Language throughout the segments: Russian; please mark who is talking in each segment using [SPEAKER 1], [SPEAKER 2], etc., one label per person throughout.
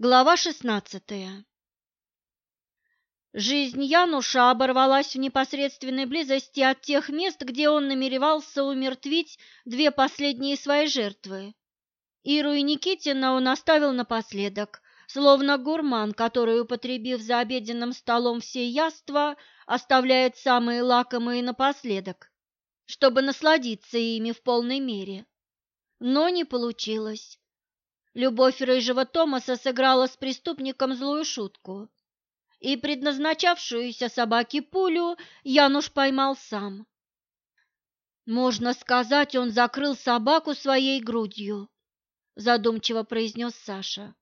[SPEAKER 1] Глава шестнадцатая Жизнь Януша оборвалась в непосредственной близости от тех мест, где он намеревался умертвить две последние свои жертвы. Иру и Никитина он оставил напоследок, словно гурман, который, употребив за обеденным столом все яства, оставляет самые лакомые напоследок, чтобы насладиться ими в полной мере. Но не получилось. Любовь рыжего Томаса сыграла с преступником злую шутку, и предназначавшуюся собаке пулю Януш поймал сам. «Можно сказать, он закрыл собаку своей грудью», – задумчиво произнес Саша.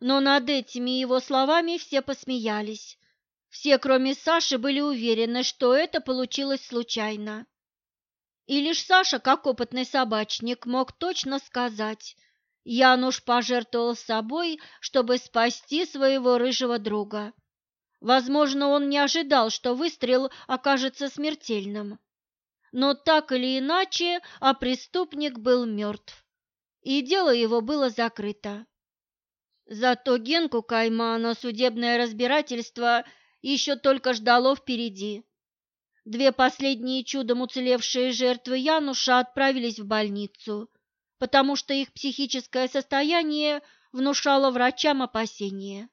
[SPEAKER 1] Но над этими его словами все посмеялись. Все, кроме Саши, были уверены, что это получилось случайно. И лишь Саша, как опытный собачник, мог точно сказать – Януш пожертвовал собой, чтобы спасти своего рыжего друга. Возможно, он не ожидал, что выстрел окажется смертельным. Но так или иначе, а преступник был мертв, и дело его было закрыто. Зато Генку Каймана судебное разбирательство еще только ждало впереди. Две последние чудом уцелевшие жертвы Януша отправились в больницу, потому что их психическое состояние внушало врачам опасения.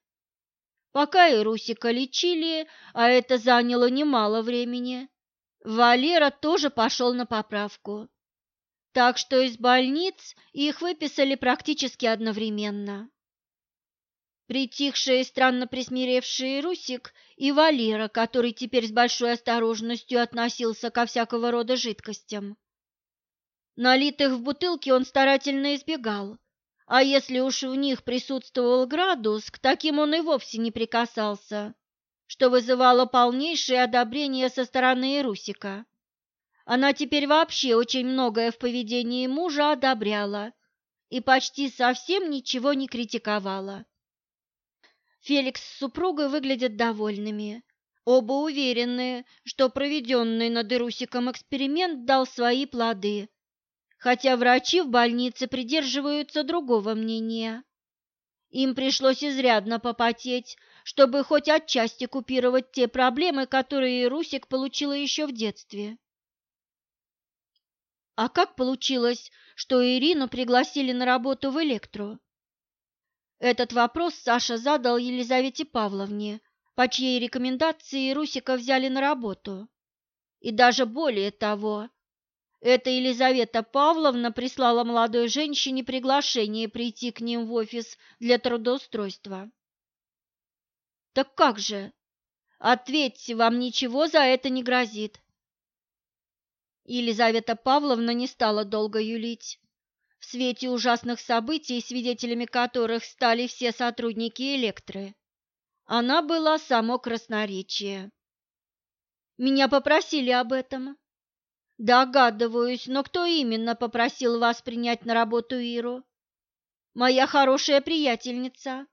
[SPEAKER 1] Пока и Русика лечили, а это заняло немало времени, Валера тоже пошел на поправку. Так что из больниц их выписали практически одновременно. Притихшие и странно присмиревшие Русик и Валера, который теперь с большой осторожностью относился ко всякого рода жидкостям, Налитых в бутылки он старательно избегал, а если уж в них присутствовал градус, к таким он и вовсе не прикасался, что вызывало полнейшее одобрение со стороны Русика. Она теперь вообще очень многое в поведении мужа одобряла и почти совсем ничего не критиковала. Феликс с супругой выглядят довольными. Оба уверены, что проведенный над Ирусиком эксперимент дал свои плоды, хотя врачи в больнице придерживаются другого мнения. Им пришлось изрядно попотеть, чтобы хоть отчасти купировать те проблемы, которые Русик получила еще в детстве. А как получилось, что Ирину пригласили на работу в Электро? Этот вопрос Саша задал Елизавете Павловне, по чьей рекомендации Русика взяли на работу. И даже более того, это Елизавета Павловна прислала молодой женщине приглашение прийти к ним в офис для трудоустройства. Так как же? Ответьте, вам ничего за это не грозит. Елизавета Павловна не стала долго юлить. В свете ужасных событий, свидетелями которых стали все сотрудники Электры, она была само красноречие. Меня попросили об этом. Догадываюсь, но кто именно попросил вас принять на работу Иру? Моя хорошая приятельница.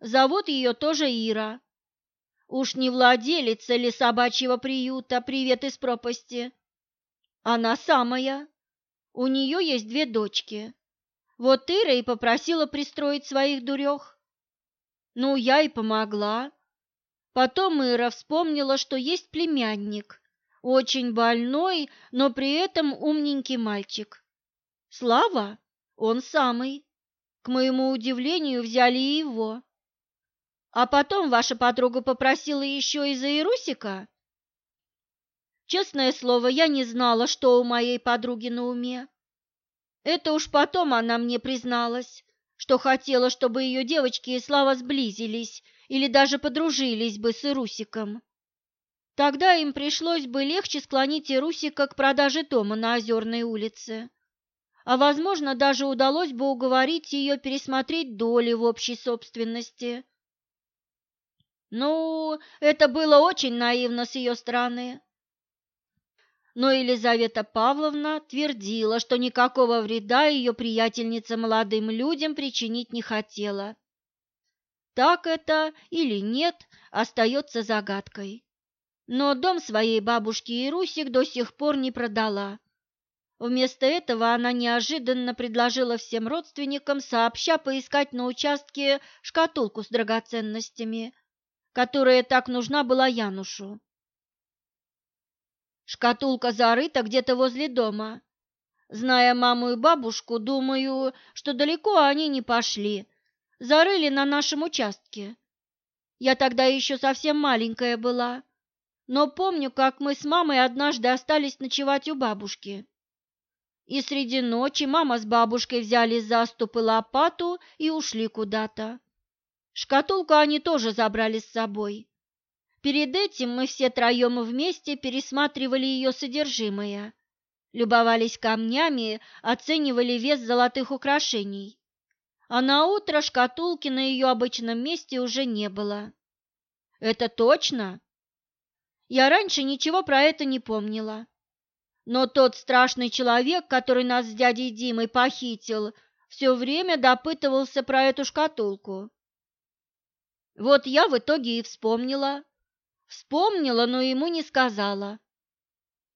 [SPEAKER 1] Зовут ее тоже Ира. Уж не владелица ли собачьего приюта «Привет из пропасти»? Она самая. У нее есть две дочки. Вот Ира и попросила пристроить своих дурех. Ну, я и помогла. Потом Ира вспомнила, что есть племянник – очень больной, но при этом умненький мальчик. Слава? Он самый. К моему удивлению, взяли и его. А потом ваша подруга попросила еще и за Ирусика? Честное слово, я не знала, что у моей подруги на уме. Это уж потом она мне призналась, что хотела, чтобы ее девочки и Слава сблизились или даже подружились бы с Ирусиком. Тогда им пришлось бы легче склонить Ирусика к продаже дома на Озерной улице. А, возможно, даже удалось бы уговорить ее пересмотреть доли в общей собственности. Ну, это было очень наивно с ее стороны. Но Елизавета Павловна твердила, что никакого вреда ее приятельница молодым людям причинить не хотела. Так это или нет, остается загадкой но дом своей бабушки Ирусик до сих пор не продала. Вместо этого она неожиданно предложила всем родственникам сообща поискать на участке шкатулку с драгоценностями, которая так нужна была Янушу. Шкатулка зарыта где-то возле дома. Зная маму и бабушку, думаю, что далеко они не пошли. Зарыли на нашем участке. Я тогда еще совсем маленькая была, но помню, как мы с мамой однажды остались ночевать у бабушки. И среди ночи мама с бабушкой взяли за ступ и лопату и ушли куда-то. Шкатулку они тоже забрали с собой. Перед этим мы все троем вместе пересматривали ее содержимое, любовались камнями, оценивали вес золотых украшений. А на утро шкатулки на ее обычном месте уже не было. Это точно? Я раньше ничего про это не помнила. Но тот страшный человек, который нас с дядей Димой похитил, все время допытывался про эту шкатулку. Вот я в итоге и вспомнила. Вспомнила, но ему не сказала.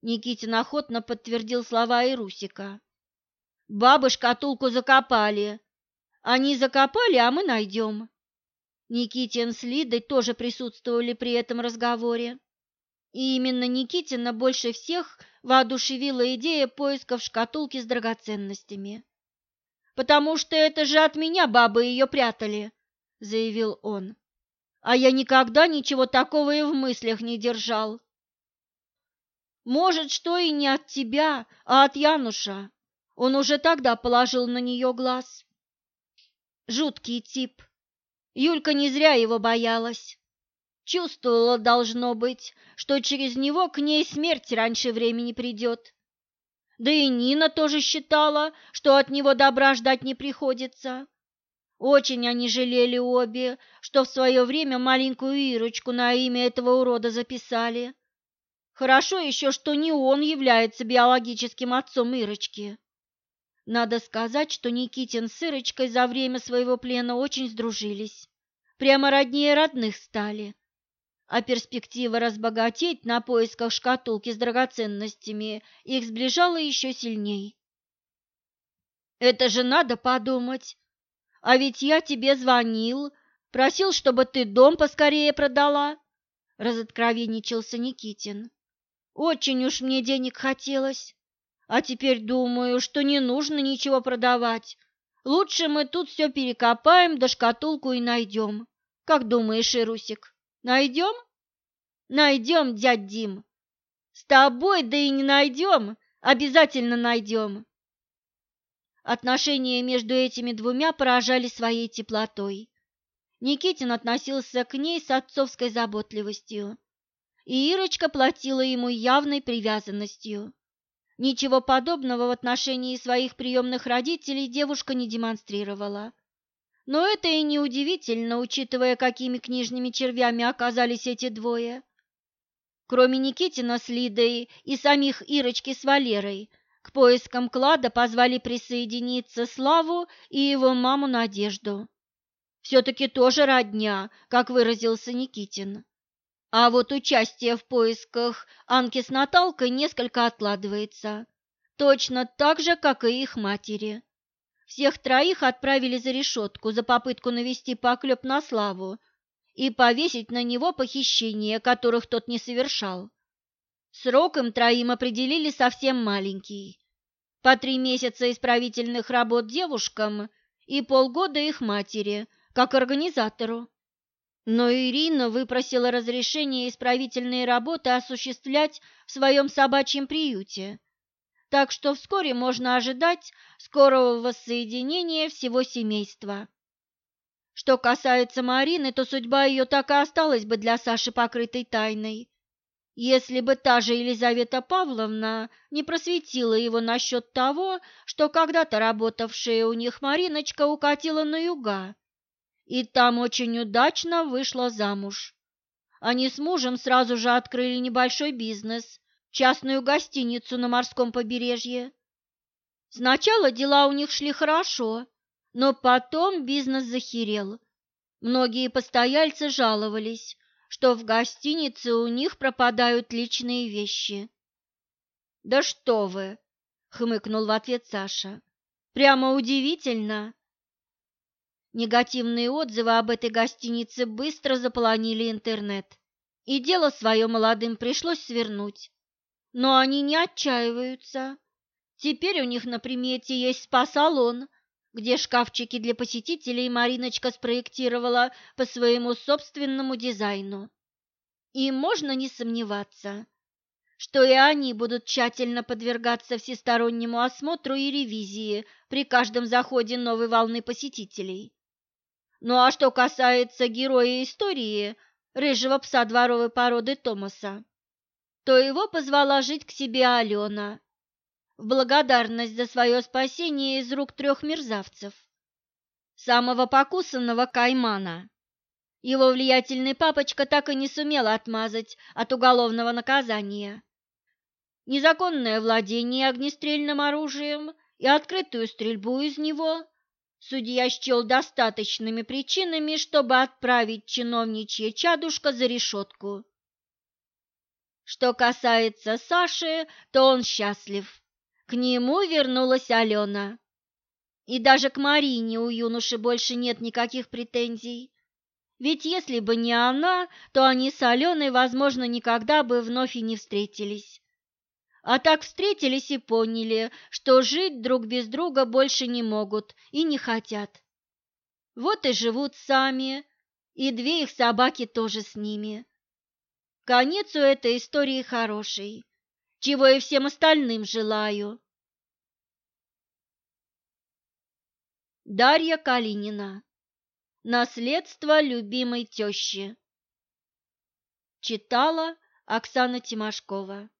[SPEAKER 1] Никитин охотно подтвердил слова Ирусика. Бабы шкатулку закопали. Они закопали, а мы найдем. Никитин с Лидой тоже присутствовали при этом разговоре. И именно Никитина больше всех воодушевила идея поисков шкатулки с драгоценностями. «Потому что это же от меня бабы ее прятали», — заявил он. «А я никогда ничего такого и в мыслях не держал». «Может, что и не от тебя, а от Януша. Он уже тогда положил на нее глаз». Жуткий тип. Юлька не зря его боялась. Чувствовала, должно быть, что через него к ней смерть раньше времени придет. Да и Нина тоже считала, что от него добра ждать не приходится. Очень они жалели обе, что в свое время маленькую Ирочку на имя этого урода записали. Хорошо еще, что не он является биологическим отцом Ирочки. Надо сказать, что Никитин с Ирочкой за время своего плена очень сдружились. Прямо роднее родных стали а перспектива разбогатеть на поисках шкатулки с драгоценностями их сближала еще сильней. «Это же надо подумать! А ведь я тебе звонил, просил, чтобы ты дом поскорее продала!» – разоткровенничался Никитин. «Очень уж мне денег хотелось, а теперь думаю, что не нужно ничего продавать. Лучше мы тут все перекопаем, да шкатулку и найдем. Как думаешь, Ирусик?» Найдем? Найдем, дядь Дим. С тобой, да и не найдем, обязательно найдем. Отношения между этими двумя поражали своей теплотой. Никитин относился к ней с отцовской заботливостью, и Ирочка платила ему явной привязанностью. Ничего подобного в отношении своих приемных родителей девушка не демонстрировала. Но это и не удивительно, учитывая, какими книжными червями оказались эти двое. Кроме Никитина с Лидой и самих Ирочки с Валерой, к поискам клада позвали присоединиться Славу и его маму Надежду. Все-таки тоже родня, как выразился Никитин. А вот участие в поисках Анки с Наталкой несколько откладывается, точно так же, как и их матери. Всех троих отправили за решетку за попытку навести поклеп на Славу и повесить на него похищения, которых тот не совершал. Срок им троим определили совсем маленький. По три месяца исправительных работ девушкам и полгода их матери, как организатору. Но Ирина выпросила разрешение исправительные работы осуществлять в своем собачьем приюте так что вскоре можно ожидать скорого воссоединения всего семейства. Что касается Марины, то судьба ее так и осталась бы для Саши покрытой тайной, если бы та же Елизавета Павловна не просветила его насчет того, что когда-то работавшая у них Мариночка укатила на юга, и там очень удачно вышла замуж. Они с мужем сразу же открыли небольшой бизнес – частную гостиницу на морском побережье. Сначала дела у них шли хорошо, но потом бизнес захерел. Многие постояльцы жаловались, что в гостинице у них пропадают личные вещи. «Да что вы! хмыкнул в ответ Саша. Прямо удивительно. Негативные отзывы об этой гостинице быстро заполонили интернет, и дело свое молодым пришлось свернуть. Но они не отчаиваются. Теперь у них на примете есть спа-салон, где шкафчики для посетителей Мариночка спроектировала по своему собственному дизайну. И можно не сомневаться, что и они будут тщательно подвергаться всестороннему осмотру и ревизии при каждом заходе новой волны посетителей. Ну а что касается героя истории, рыжего пса дворовой породы Томаса, то его позвала жить к себе Алена в благодарность за свое спасение из рук трех мерзавцев. Самого покусанного каймана. Его влиятельный папочка так и не сумел отмазать от уголовного наказания. Незаконное владение огнестрельным оружием и открытую стрельбу из него – Судья счел достаточными причинами, чтобы отправить чиновничье чадушка за решетку. Что касается Саши, то он счастлив. К нему вернулась Алена. И даже к Марине у юноши больше нет никаких претензий. Ведь если бы не она, то они с Аленой, возможно, никогда бы вновь и не встретились. А так встретились и поняли, что жить друг без друга больше не могут и не хотят. Вот и живут сами, и две их собаки тоже с ними. Конец у этой истории хороший, чего и всем остальным желаю. Дарья Калинина. Наследство любимой тещи. Читала Оксана Тимошкова.